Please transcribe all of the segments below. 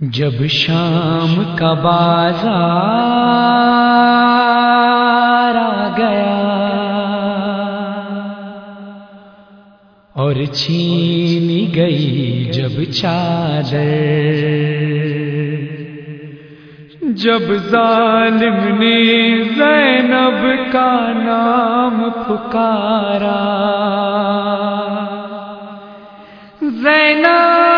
جب شام کا بازار آ گیا اور چھینی گئی جب چادر، جب ظالم نے زینب کا نام پکارا۔ زینب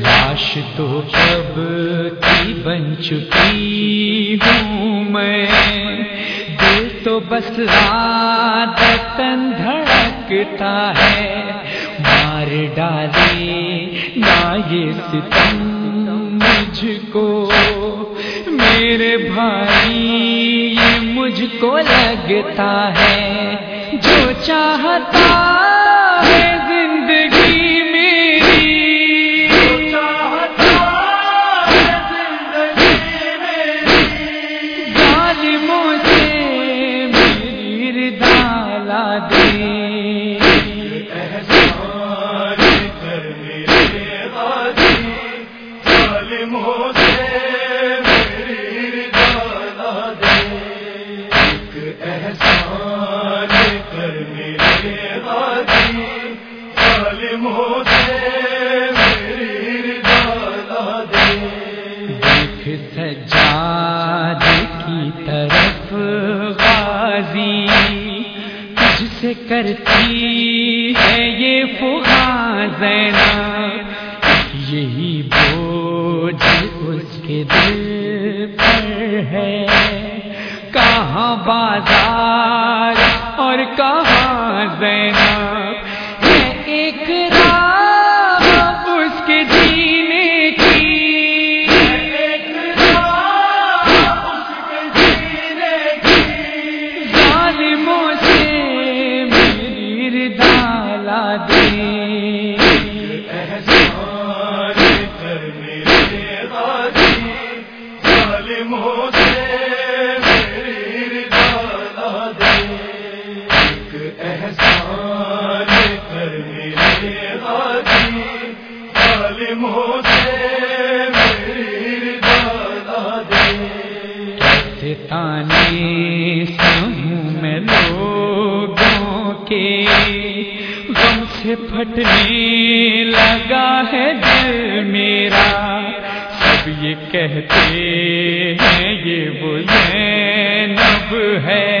لاش تو کب کی بن چکی ہوں میں۔ دل تو بس رات تن دھڑکتا ہے۔ مار ڈالے نہ یہ ستم مجھ کو۔ میرے بھائی، یہ مجھ کو لگتا ہے۔ جو چاہتا ہے سجاد کی طرف غازی تجھ سے کرتی ہے یہ فغا زینا یہی بوجھ اس کے دل پر ہے۔ کہاں بازار اور کہاں زینا کیسے تانے سہوں میں لوگوں کے غم سے پھٹنے لگا ہے دل میرا۔ سب یہ کہتے ہیں یہ وہ زینب ہے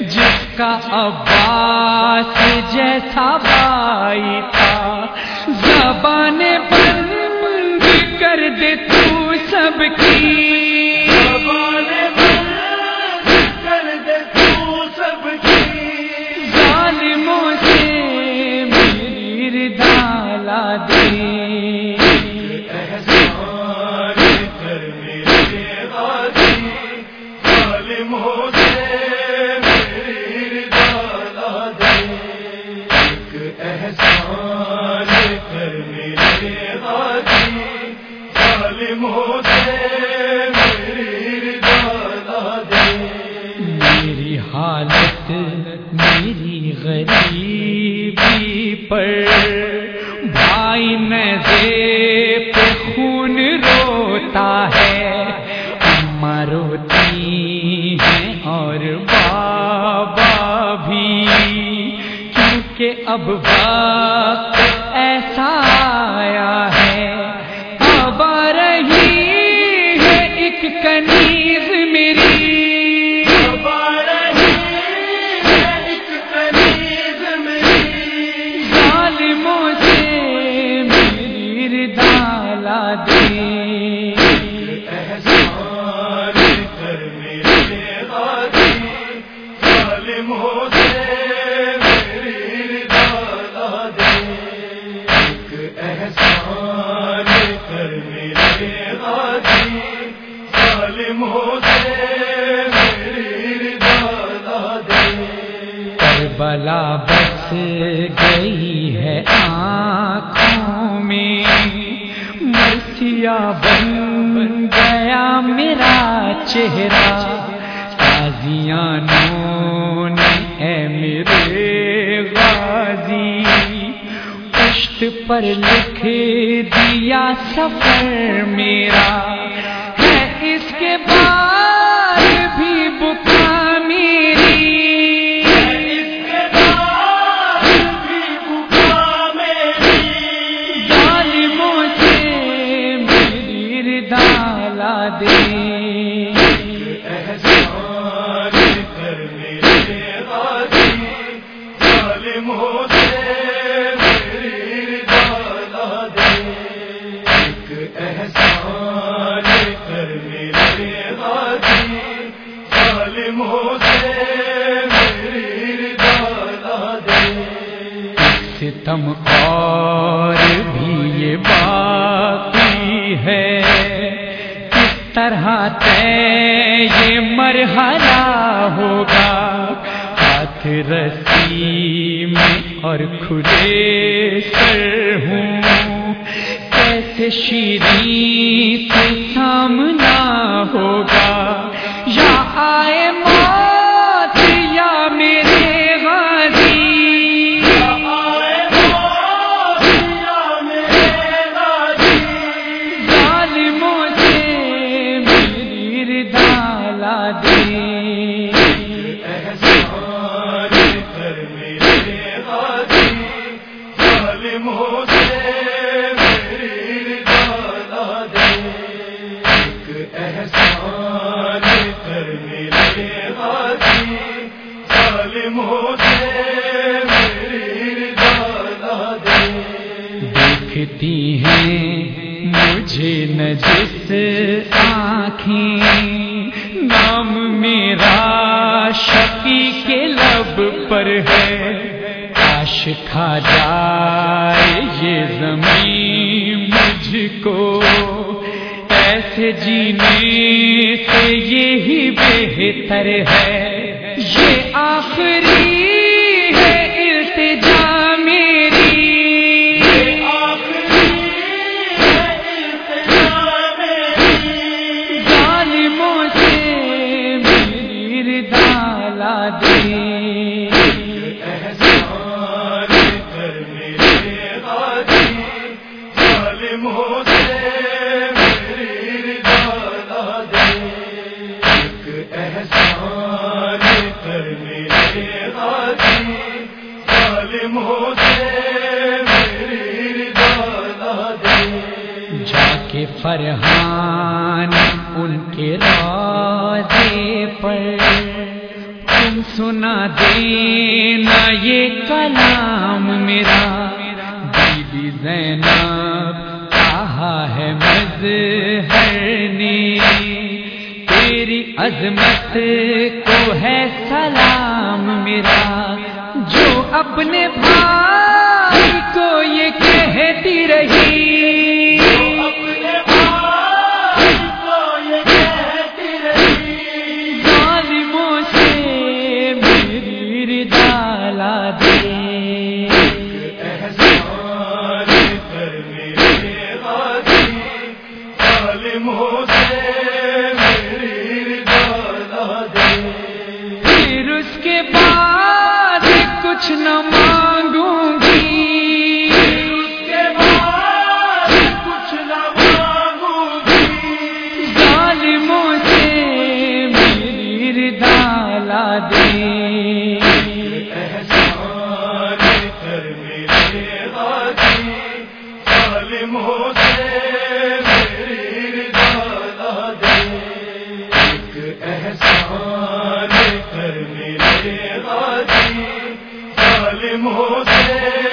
جس کا عباس جیسا بھائی حالت میری غریبی پر۔ بھائی نظے پہ خون روتا ہے اماں روتی ہیں اور بابا بھی۔ کیونکہ اب وقت کربلا بس گئی ہے آنکھوں میں۔ مرسیا بن گیا میرا چہرہ۔ تازیانوں نے پشت پر لکھ دیا سفر میرا۔ ہے اس کے بعد اور بھی یہ باقی ہے۔ کس طرح طے یہ مرحلہ ہوگا؟ ہاتھ رسی میں اور کھلے سر ہوں۔ کیسے شیریں سے سامنا ہیں مجھے نجس آنکھیں، نام میرا شفی کے لب پر ہے۔ کاش کھا جائے یہ زمین مجھ کو ایسے جینے سے یہی بہتر ہے۔ یہ آخری فرحان ان کے روزے پر۔ تم سنا دینا یہ کلام میرا۔ بیبی زینب کہا ہے مظہر نے تیری عظمت کو ہے سلام میرا۔ جو اپنے بھائی کو یہ کہتی رہی نہ مانگوں گی کچھ نہ مانگوں گی ظالموں سے میری ردا لا دے۔ دے